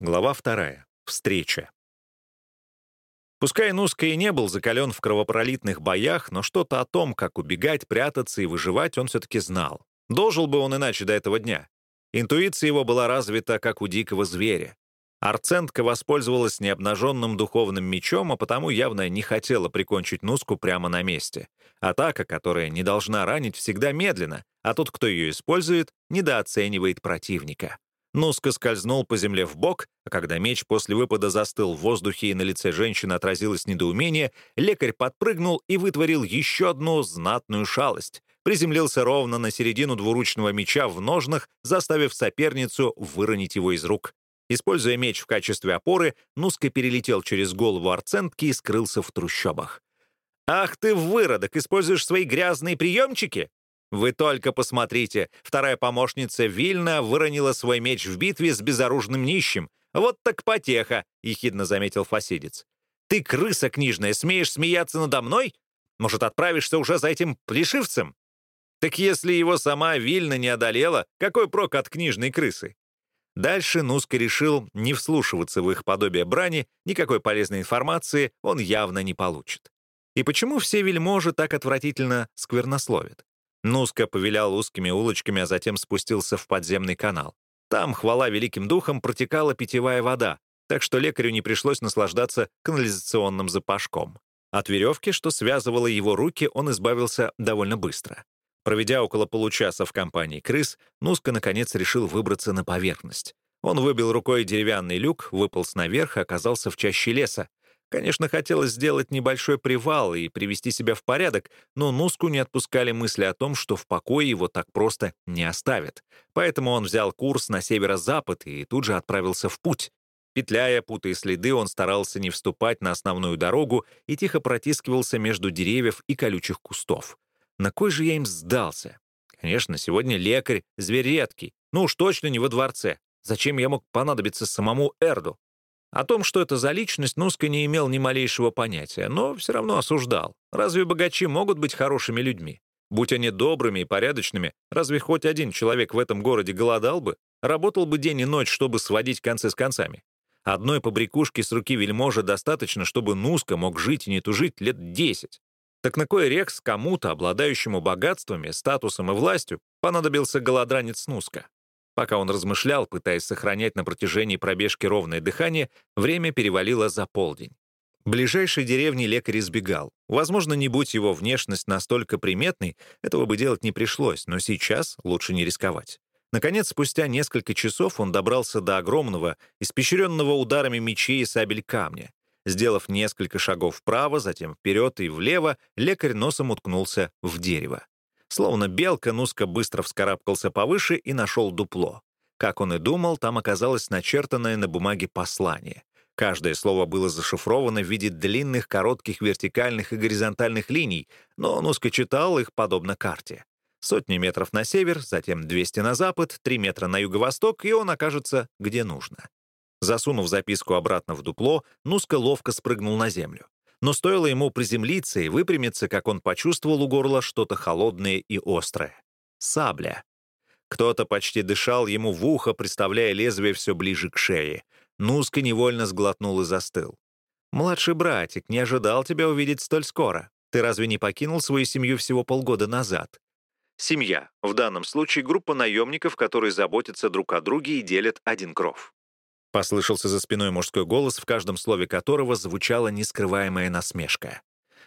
Глава вторая. Встреча. Пускай Нуска и не был закален в кровопролитных боях, но что-то о том, как убегать, прятаться и выживать, он все-таки знал. Дожил бы он иначе до этого дня. Интуиция его была развита, как у дикого зверя. Арцентка воспользовалась необнаженным духовным мечом, а потому явно не хотела прикончить Нуску прямо на месте. Атака, которая не должна ранить, всегда медленно, а тот, кто ее использует, недооценивает противника. Нуска скользнул по земле в бок, а когда меч после выпада застыл в воздухе и на лице женщины отразилось недоумение, лекарь подпрыгнул и вытворил еще одну знатную шалость. Приземлился ровно на середину двуручного меча в ножнах, заставив соперницу выронить его из рук. Используя меч в качестве опоры, Нуска перелетел через голову арцентки и скрылся в трущобах. «Ах ты, выродок, используешь свои грязные приемчики?» Вы только посмотрите, вторая помощница Вильна выронила свой меч в битве с безоружным нищим. Вот так потеха, — ехидно заметил фасидец. Ты, крыса книжная, смеешь смеяться надо мной? Может, отправишься уже за этим плешивцем? Так если его сама Вильна не одолела, какой прок от книжной крысы? Дальше Нуска решил не вслушиваться в их подобие брани, никакой полезной информации он явно не получит. И почему все вельможи так отвратительно сквернословят? Нуска повилял узкими улочками, а затем спустился в подземный канал. Там, хвала великим духам, протекала питьевая вода, так что лекарю не пришлось наслаждаться канализационным запашком. От веревки, что связывала его руки, он избавился довольно быстро. Проведя около получаса в компании крыс, Нуска, наконец, решил выбраться на поверхность. Он выбил рукой деревянный люк, выполз наверх и оказался в чаще леса, Конечно, хотелось сделать небольшой привал и привести себя в порядок, но Нуску не отпускали мысли о том, что в покое его так просто не оставят. Поэтому он взял курс на северо-запад и тут же отправился в путь. Петляя, путая следы, он старался не вступать на основную дорогу и тихо протискивался между деревьев и колючих кустов. На кой же я им сдался? Конечно, сегодня лекарь, зверь редкий. Ну уж точно не во дворце. Зачем я мог понадобиться самому Эрду? О том, что это за личность, Нуска не имел ни малейшего понятия, но все равно осуждал. Разве богачи могут быть хорошими людьми? Будь они добрыми и порядочными, разве хоть один человек в этом городе голодал бы? Работал бы день и ночь, чтобы сводить концы с концами? Одной побрякушки с руки вельможа достаточно, чтобы Нуска мог жить и не тужить лет десять. Так на кой рекс кому-то, обладающему богатствами, статусом и властью, понадобился голодранец Нуска? Пока он размышлял, пытаясь сохранять на протяжении пробежки ровное дыхание, время перевалило за полдень. Ближайшей деревни лекарь избегал. Возможно, не будь его внешность настолько приметной, этого бы делать не пришлось, но сейчас лучше не рисковать. Наконец, спустя несколько часов он добрался до огромного, испещренного ударами мечей и сабель камня. Сделав несколько шагов вправо, затем вперед и влево, лекарь носом уткнулся в дерево. Словно белка, Нуска быстро вскарабкался повыше и нашел дупло. Как он и думал, там оказалось начертанное на бумаге послание. Каждое слово было зашифровано в виде длинных, коротких вертикальных и горизонтальных линий, но Нуска читал их подобно карте. Сотни метров на север, затем 200 на запад, 3 метра на юго-восток, и он окажется где нужно. Засунув записку обратно в дупло, Нуска ловко спрыгнул на землю. Но стоило ему приземлиться и выпрямиться, как он почувствовал у горла что-то холодное и острое. Сабля. Кто-то почти дышал ему в ухо, представляя лезвие все ближе к шее. Нуска невольно сглотнул и застыл. «Младший братик, не ожидал тебя увидеть столь скоро. Ты разве не покинул свою семью всего полгода назад?» Семья. В данном случае группа наемников, которые заботятся друг о друге и делят один кров. Послышался за спиной мужской голос, в каждом слове которого звучала нескрываемая насмешка.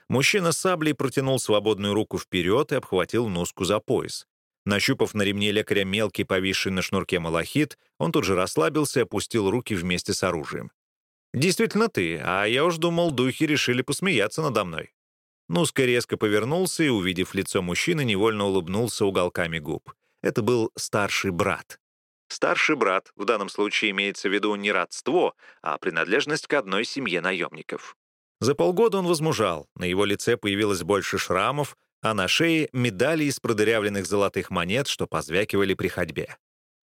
Мужчина саблей протянул свободную руку вперед и обхватил Нуску за пояс. Нащупав на ремне лекаря мелкий, повисший на шнурке малахит, он тут же расслабился и опустил руки вместе с оружием. «Действительно ты, а я уж думал, духи решили посмеяться надо мной». Нуска резко повернулся и, увидев лицо мужчины, невольно улыбнулся уголками губ. Это был старший брат. Старший брат, в данном случае имеется в виду не родство, а принадлежность к одной семье наемников. За полгода он возмужал, на его лице появилось больше шрамов, а на шее — медали из продырявленных золотых монет, что позвякивали при ходьбе.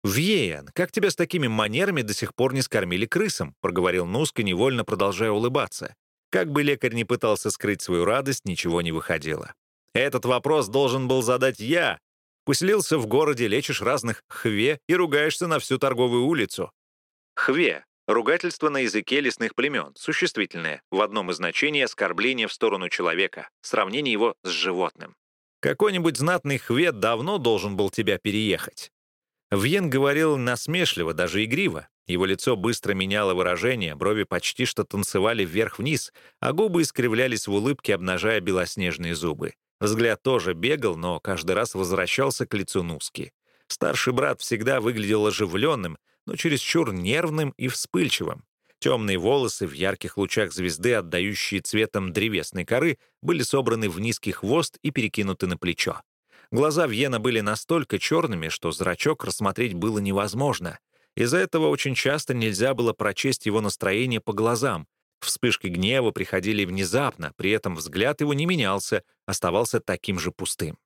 «Вьеян, как тебя с такими манерами до сих пор не скормили крысам?» — проговорил Нуска, невольно продолжая улыбаться. Как бы лекарь ни пытался скрыть свою радость, ничего не выходило. «Этот вопрос должен был задать я, Поселился в городе, лечишь разных хве и ругаешься на всю торговую улицу. Хве Ругательство на языке лесных племен, существительное, в одном из значений оскорбление в сторону человека, сравнение его с животным. Какой-нибудь знатный хвет давно должен был тебя переехать. Вьен говорил насмешливо, даже игриво. Его лицо быстро меняло выражение, брови почти что танцевали вверх-вниз, а губы искривлялись в улыбке, обнажая белоснежные зубы. Взгляд тоже бегал, но каждый раз возвращался к лицу Нуски. Старший брат всегда выглядел оживленным, но чересчур нервным и вспыльчивым. Темные волосы в ярких лучах звезды, отдающие цветом древесной коры, были собраны в низкий хвост и перекинуты на плечо. Глаза Вьена были настолько черными, что зрачок рассмотреть было невозможно. Из-за этого очень часто нельзя было прочесть его настроение по глазам. Вспышки гнева приходили внезапно, при этом взгляд его не менялся, оставался таким же пустым.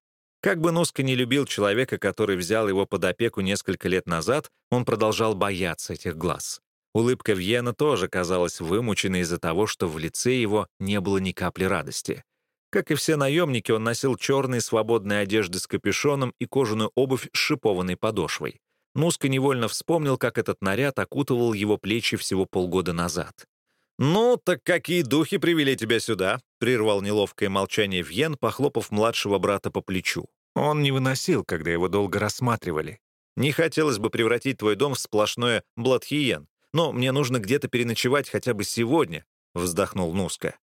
Как бы Носка не любил человека, который взял его под опеку несколько лет назад, он продолжал бояться этих глаз. Улыбка Вьена тоже казалась вымученной из-за того, что в лице его не было ни капли радости. Как и все наемники, он носил черные свободные одежды с капюшоном и кожаную обувь с шипованной подошвой. Нуска невольно вспомнил, как этот наряд окутывал его плечи всего полгода назад. «Ну, так какие духи привели тебя сюда?» — прервал неловкое молчание Вьен, похлопав младшего брата по плечу. Он не выносил, когда его долго рассматривали. «Не хотелось бы превратить твой дом в сплошное Бладхиен но мне нужно где-то переночевать хотя бы сегодня», — вздохнул Нуска.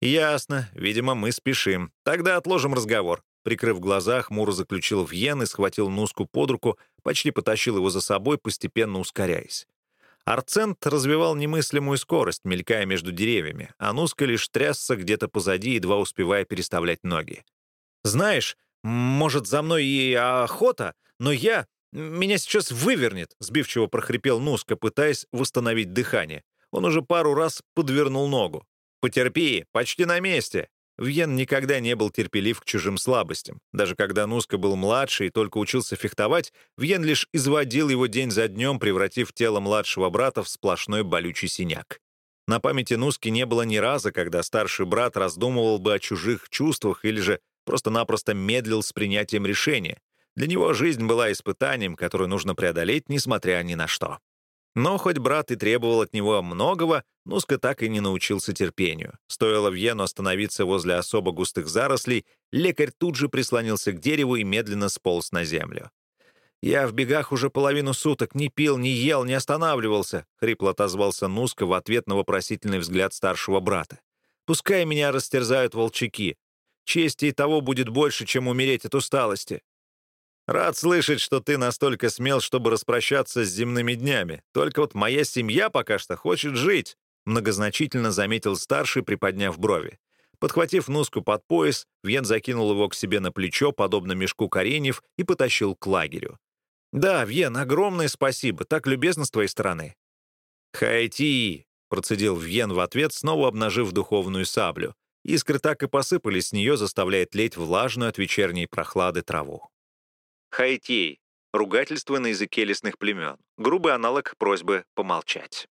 «Ясно. Видимо, мы спешим. Тогда отложим разговор». Прикрыв глаза, хмуро заключил Вьен и схватил Нуску под руку, почти потащил его за собой, постепенно ускоряясь. Арцент развивал немыслимую скорость, мелькая между деревьями, а Нуска лишь трясся где-то позади, едва успевая переставлять ноги. «Знаешь, может, за мной и охота, но я «Меня сейчас вывернет», — сбивчиво прохрипел Нуска, пытаясь восстановить дыхание. Он уже пару раз подвернул ногу. «Потерпи, почти на месте». Вьен никогда не был терпелив к чужим слабостям. Даже когда Нуска был младше и только учился фехтовать, Вьен лишь изводил его день за днем, превратив тело младшего брата в сплошной болючий синяк. На памяти Нуски не было ни раза, когда старший брат раздумывал бы о чужих чувствах или же просто-напросто медлил с принятием решения. Для него жизнь была испытанием, которое нужно преодолеть, несмотря ни на что. Но хоть брат и требовал от него многого, Нуска так и не научился терпению. Стоило Вьену остановиться возле особо густых зарослей, лекарь тут же прислонился к дереву и медленно сполз на землю. «Я в бегах уже половину суток, не пил, не ел, не останавливался», — хрипло отозвался Нуска в ответ на вопросительный взгляд старшего брата. «Пускай меня растерзают волчаки. Чести и того будет больше, чем умереть от усталости». Рад слышать, что ты настолько смел, чтобы распрощаться с земными днями. Только вот моя семья пока что хочет жить», — многозначительно заметил старший, приподняв брови. Подхватив Нуску под пояс, Вьен закинул его к себе на плечо, подобно мешку кореньев, и потащил к лагерю. «Да, Вьен, огромное спасибо, так любезно с твоей стороны». «Хайти!» — процедил Вьен в ответ, снова обнажив духовную саблю. Искры так и посыпались с нее, заставляя тлеть влажную от вечерней прохлады траву. Хайтей — ругательство на языке лесных племен, грубый аналог просьбы помолчать.